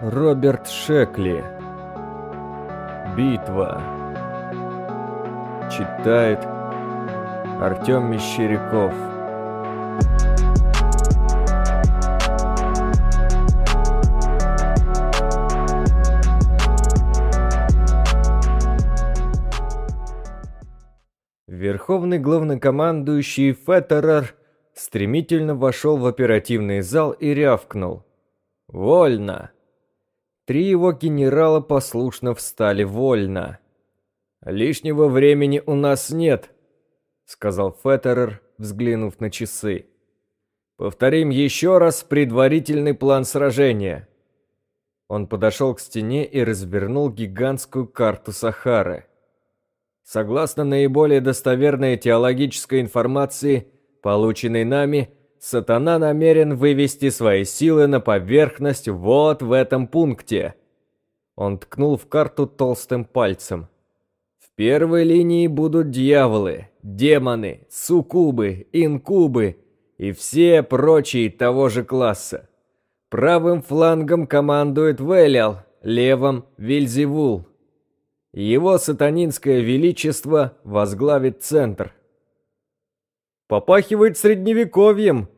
Роберт Шекли. Битва. Читает Артем Мещеряков. Верховный главнокомандующий Феттерер стремительно вошел в оперативный зал и рявкнул. «Вольно!» Три его генерала послушно встали вольно. «Лишнего времени у нас нет», — сказал Феттерер, взглянув на часы. «Повторим еще раз предварительный план сражения». Он подошел к стене и развернул гигантскую карту Сахары. Согласно наиболее достоверной теологической информации, полученной нами, Сатана намерен вывести свои силы на поверхность вот в этом пункте. Он ткнул в карту толстым пальцем. В первой линии будут дьяволы, демоны, суккубы, инкубы и все прочие того же класса. Правым флангом командует Велиал, левым – Вильзевул. Его сатанинское величество возглавит центр. «Попахивает средневековьем»,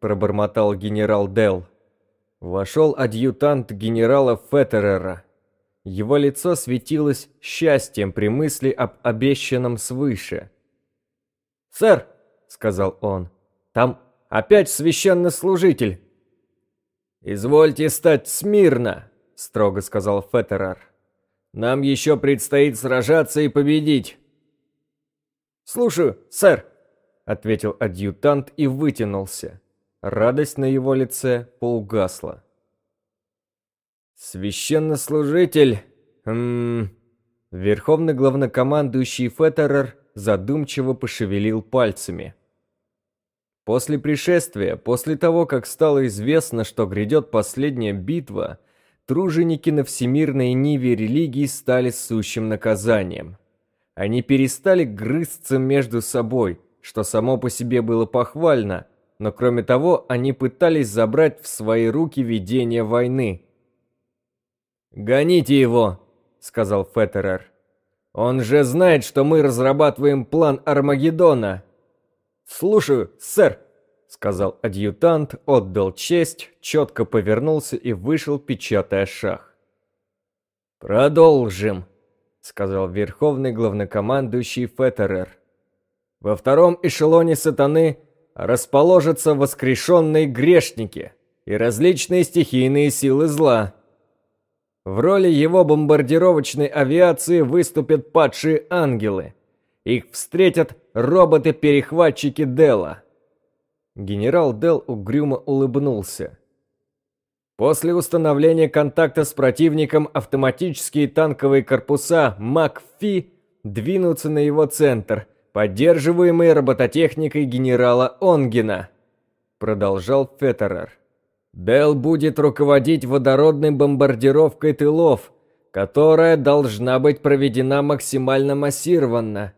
пробормотал генерал Дел. Вошел адъютант генерала Феттерера. Его лицо светилось счастьем при мысли об обещанном свыше. «Сэр», — сказал он, — «там опять священнослужитель». «Извольте стать смирно», — строго сказал Феттерер. «Нам еще предстоит сражаться и победить». «Слушаю, сэр», — ответил адъютант и вытянулся. Радость на его лице поугасла. «Священнослужитель...» хм... Верховный главнокомандующий Феттерер задумчиво пошевелил пальцами. После пришествия, после того, как стало известно, что грядет последняя битва, труженики на всемирной ниве религии стали сущим наказанием. Они перестали грызться между собой, что само по себе было похвально – но кроме того, они пытались забрать в свои руки ведение войны. «Гоните его!» — сказал Феттерер. «Он же знает, что мы разрабатываем план Армагеддона!» «Слушаю, сэр!» — сказал адъютант, отдал честь, четко повернулся и вышел, печатая шаг. «Продолжим!» — сказал верховный главнокомандующий Феттерер. «Во втором эшелоне сатаны расположатся воскрешенные грешники и различные стихийные силы зла. В роли его бомбардировочной авиации выступят падшие ангелы. Их встретят роботы-перехватчики Дела. Генерал Дел угрюмо улыбнулся. После установления контакта с противником автоматические танковые корпуса МакФи двинутся на его центр – поддерживаемый робототехникой генерала Онгена», продолжал Феттерер. «Белл будет руководить водородной бомбардировкой тылов, которая должна быть проведена максимально массированно.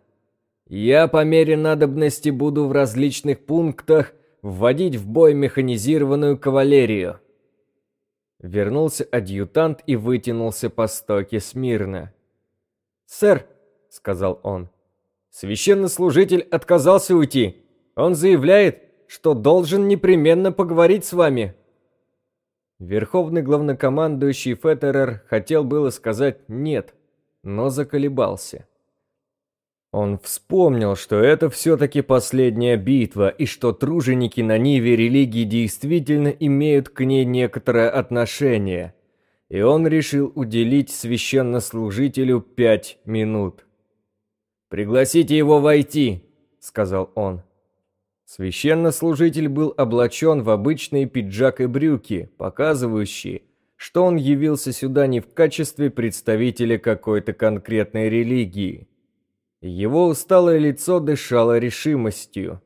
Я по мере надобности буду в различных пунктах вводить в бой механизированную кавалерию». Вернулся адъютант и вытянулся по стойке смирно. «Сэр», — сказал он, — Священнослужитель отказался уйти. Он заявляет, что должен непременно поговорить с вами. Верховный главнокомандующий Феттерер хотел было сказать «нет», но заколебался. Он вспомнил, что это все-таки последняя битва, и что труженики на Ниве религии действительно имеют к ней некоторое отношение. И он решил уделить священнослужителю пять минут. «Пригласите его войти», — сказал он. Священнослужитель был облачен в обычные пиджак и брюки, показывающие, что он явился сюда не в качестве представителя какой-то конкретной религии. Его усталое лицо дышало решимостью.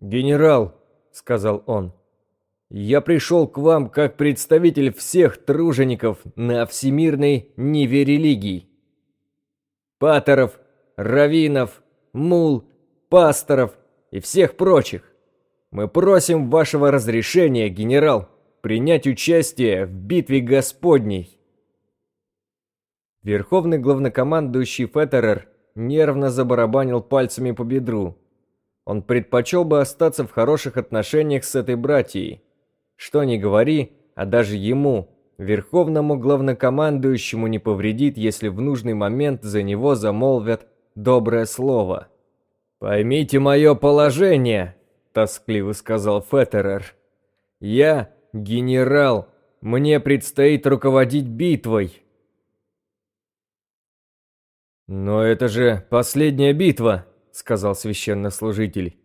«Генерал», — сказал он, — «я пришел к вам как представитель всех тружеников на всемирной ниве религий. Патеров, Равинов, Мул, Пасторов и всех прочих. Мы просим вашего разрешения, генерал, принять участие в битве Господней. Верховный главнокомандующий Феттерер нервно забарабанил пальцами по бедру. Он предпочел бы остаться в хороших отношениях с этой братьей. Что ни говори, а даже ему, верховному главнокомандующему, не повредит, если в нужный момент за него замолвят доброе слово. «Поймите мое положение», — тоскливо сказал Феттерер. «Я генерал, мне предстоит руководить битвой». «Но это же последняя битва», — сказал священнослужитель.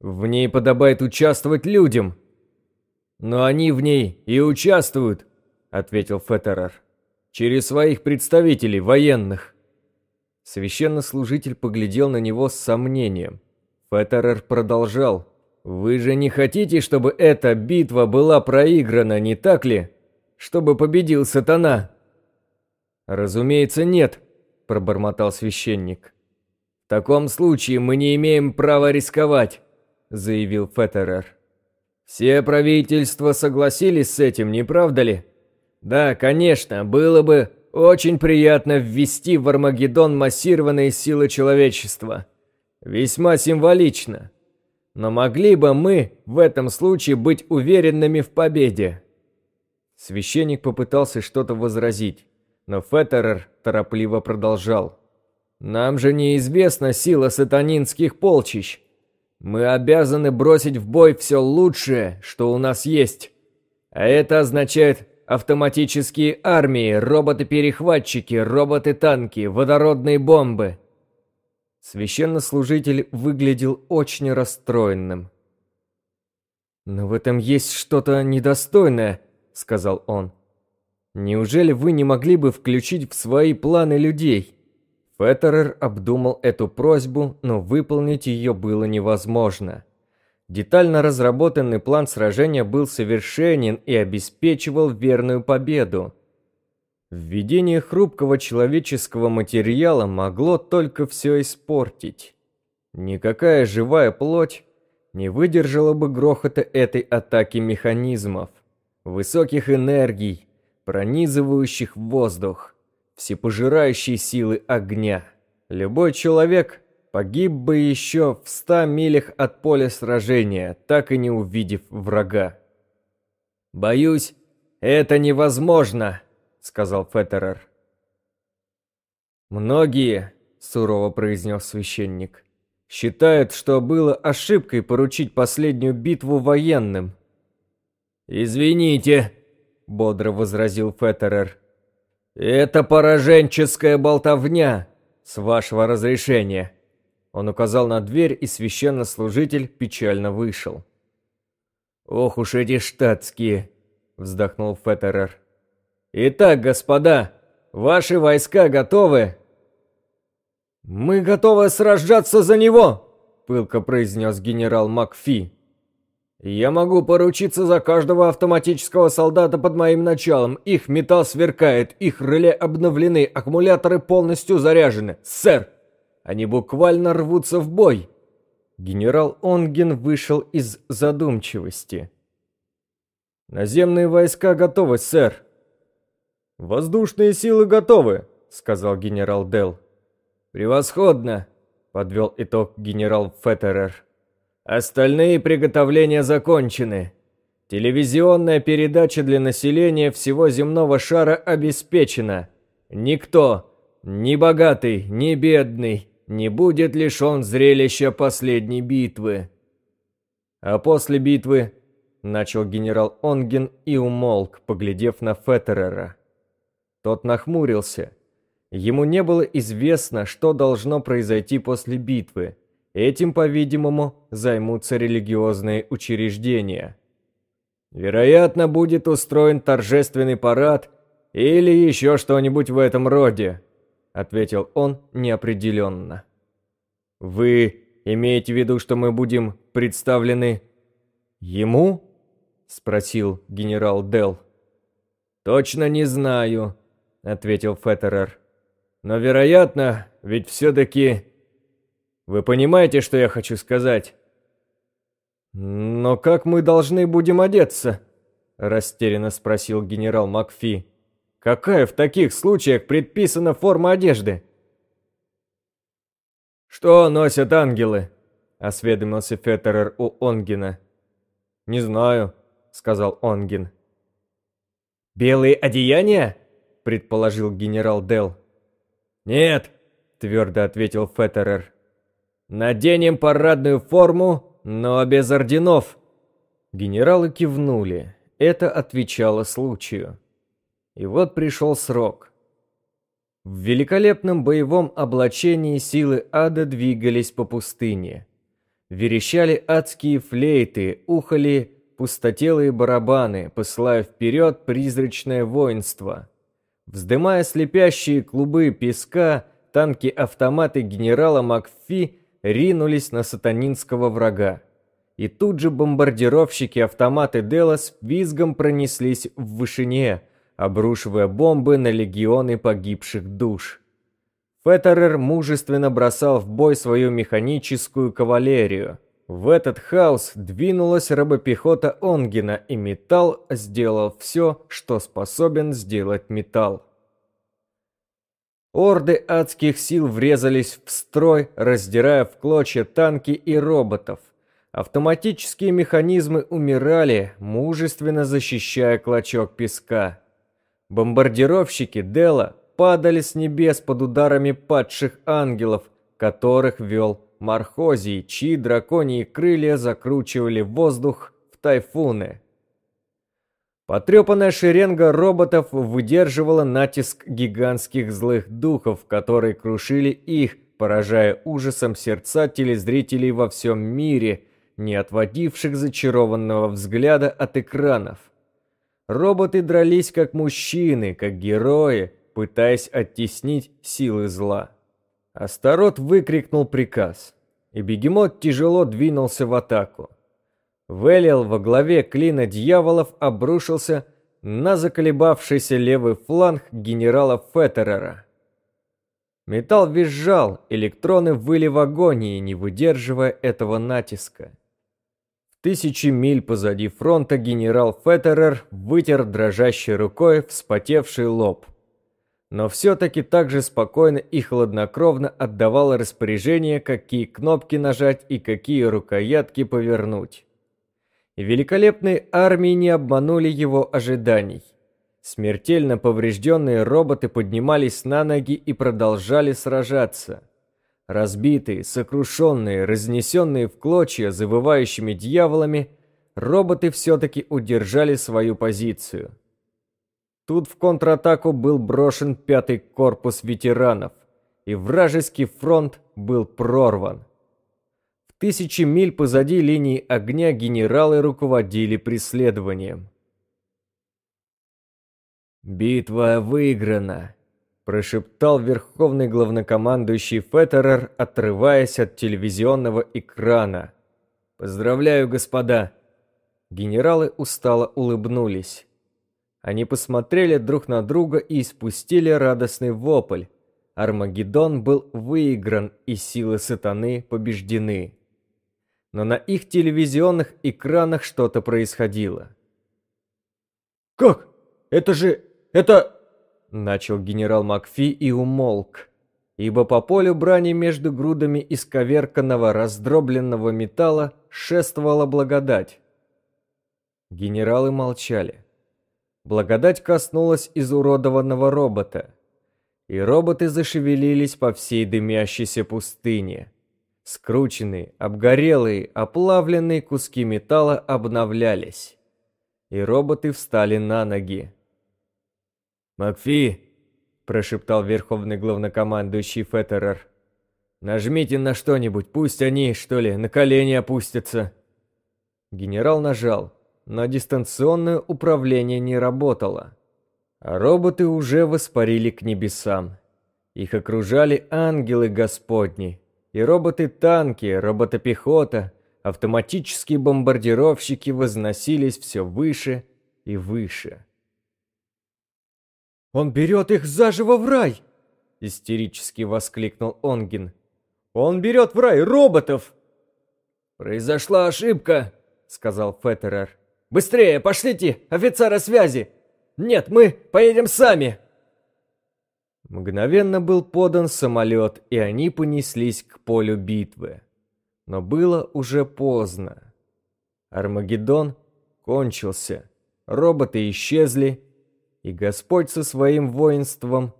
«В ней подобает участвовать людям». «Но они в ней и участвуют», — ответил Феттерер. «Через своих представителей, военных». Священнослужитель поглядел на него с сомнением. Феттерер продолжал. «Вы же не хотите, чтобы эта битва была проиграна, не так ли? Чтобы победил сатана?» «Разумеется, нет», – пробормотал священник. «В таком случае мы не имеем права рисковать», – заявил Феттерер. «Все правительства согласились с этим, не правда ли?» «Да, конечно, было бы очень приятно ввести в Армагеддон массированные силы человечества. Весьма символично. Но могли бы мы в этом случае быть уверенными в победе? Священник попытался что-то возразить, но Феттерер торопливо продолжал. «Нам же неизвестна сила сатанинских полчищ. Мы обязаны бросить в бой все лучшее, что у нас есть. А это означает автоматические армии, роботы-перехватчики, роботы-танки, водородные бомбы. Священнослужитель выглядел очень расстроенным. «Но в этом есть что-то недостойное», — сказал он. «Неужели вы не могли бы включить в свои планы людей?» Феттерер обдумал эту просьбу, но выполнить ее было невозможно. Детально разработанный план сражения был совершенен и обеспечивал верную победу. Введение хрупкого человеческого материала могло только все испортить. Никакая живая плоть не выдержала бы грохота этой атаки механизмов, высоких энергий, пронизывающих воздух, всепожирающей силы огня. Любой человек погиб бы еще в ста милях от поля сражения, так и не увидев врага. «Боюсь, это невозможно», сказал Феттерер. «Многие», — сурово произнес священник, — «считают, что было ошибкой поручить последнюю битву военным». «Извините», — бодро возразил Феттерер. «Это пораженческая болтовня, с вашего разрешения». Он указал на дверь, и священнослужитель печально вышел. «Ох уж эти штатские!» — вздохнул Феттерер. Итак, господа, ваши войска готовы? Мы готовы сражаться за него, пылко произнес генерал Макфи. Я могу поручиться за каждого автоматического солдата под моим началом. Их металл сверкает, их реле обновлены, аккумуляторы полностью заряжены. Сэр, они буквально рвутся в бой. Генерал Онген вышел из задумчивости. Наземные войска готовы, сэр. «Воздушные силы готовы», — сказал генерал Дел. «Превосходно», — подвел итог генерал Феттерер. «Остальные приготовления закончены. Телевизионная передача для населения всего земного шара обеспечена. Никто, ни богатый, ни бедный, не будет лишен зрелища последней битвы». А после битвы начал генерал Онген и умолк, поглядев на Феттерера. Тот нахмурился. Ему не было известно, что должно произойти после битвы. Этим, по-видимому, займутся религиозные учреждения. Вероятно, будет устроен торжественный парад или еще что-нибудь в этом роде, ответил он неопределенно. Вы имеете в виду, что мы будем представлены ему? спросил генерал Дел. Точно не знаю, — ответил Феттерер. «Но, вероятно, ведь все-таки... Вы понимаете, что я хочу сказать?» «Но как мы должны будем одеться?» растерянно спросил генерал Макфи. Какая в таких случаях предписана форма одежды? Что носят ангелы? осведомился Феттерер у Онгина. Не знаю, сказал Онгин. Белые одеяния? предположил генерал Дел. Нет, твердо ответил Феттерер. Наденем парадную форму, но без орденов. Генералы кивнули. Это отвечало случаю. И вот пришел срок. В великолепном боевом облачении силы ада двигались по пустыне. Верещали адские флейты, ухали пустотелые барабаны, посылая вперед призрачное воинство. Вздымая слепящие клубы песка, танки-автоматы генерала Макфи ринулись на сатанинского врага. И тут же бомбардировщики-автоматы Делос визгом пронеслись в вышине, обрушивая бомбы на легионы погибших душ. Феттерер мужественно бросал в бой свою механическую кавалерию. В этот хаос двинулась рабопехота Онгена, и металл сделал все, что способен сделать металл. Орды адских сил врезались в строй, раздирая в клочья танки и роботов. Автоматические механизмы умирали, мужественно защищая клочок песка. Бомбардировщики Дела падали с небес под ударами падших ангелов, которых вел Мархозий, чьи драконьи крылья закручивали воздух в тайфуны. Потрепанная шеренга роботов выдерживала натиск гигантских злых духов, которые крушили их, поражая ужасом сердца телезрителей во всем мире, не отводивших зачарованного взгляда от экранов. Роботы дрались как мужчины, как герои, пытаясь оттеснить силы зла. Астарот выкрикнул приказ, и бегемот тяжело двинулся в атаку. Велиал во главе клина дьяволов обрушился на заколебавшийся левый фланг генерала Феттерера. Металл визжал, электроны выли в агонии, не выдерживая этого натиска. Тысячи миль позади фронта генерал Феттерер вытер дрожащей рукой вспотевший лоб. Но все-таки так же спокойно и хладнокровно отдавал распоряжение, какие кнопки нажать и какие рукоятки повернуть. Великолепные армии не обманули его ожиданий. Смертельно поврежденные роботы поднимались на ноги и продолжали сражаться. Разбитые, сокрушенные, разнесенные в клочья завывающими дьяволами, роботы все-таки удержали свою позицию. Тут в контратаку был брошен пятый корпус ветеранов, и вражеский фронт был прорван. В тысячи миль позади линии огня генералы руководили преследованием. «Битва выиграна», прошептал верховный главнокомандующий Феттерер, отрываясь от телевизионного экрана. «Поздравляю, господа!» Генералы устало улыбнулись. Они посмотрели друг на друга и испустили радостный вопль. Армагеддон был выигран, и силы сатаны побеждены. Но на их телевизионных экранах что-то происходило. «Как? Это же... это...» Начал генерал Макфи и умолк, ибо по полю брани между грудами исковерканного раздробленного металла шествовала благодать. Генералы молчали. Благодать коснулась изуродованного робота, и роботы зашевелились по всей дымящейся пустыне. Скрученные, обгорелые, оплавленные куски металла обновлялись, и роботы встали на ноги. «Макфи!» – прошептал верховный главнокомандующий Феттерер. «Нажмите на что-нибудь, пусть они, что ли, на колени опустятся». Генерал нажал, но дистанционное управление не работало. А роботы уже воспарили к небесам. Их окружали ангелы Господни, и роботы-танки, роботопехота, автоматические бомбардировщики возносились все выше и выше. Он берет их заживо в рай!» Истерически воскликнул Онгин. «Он берет в рай роботов!» «Произошла ошибка!» Сказал Феттерер. Быстрее, пошлите офицера связи! Нет, мы поедем сами!» Мгновенно был подан самолет, и они понеслись к полю битвы. Но было уже поздно. Армагеддон кончился, роботы исчезли, и Господь со своим воинством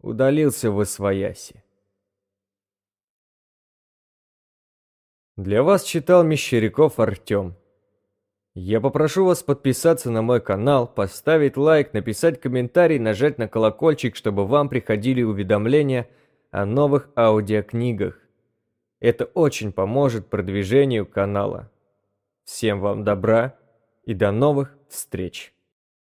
удалился в Освояси. Для вас читал Мещеряков Артем. Я попрошу вас подписаться на мой канал, поставить лайк, написать комментарий, нажать на колокольчик, чтобы вам приходили уведомления о новых аудиокнигах. Это очень поможет продвижению канала. Всем вам добра и до новых встреч!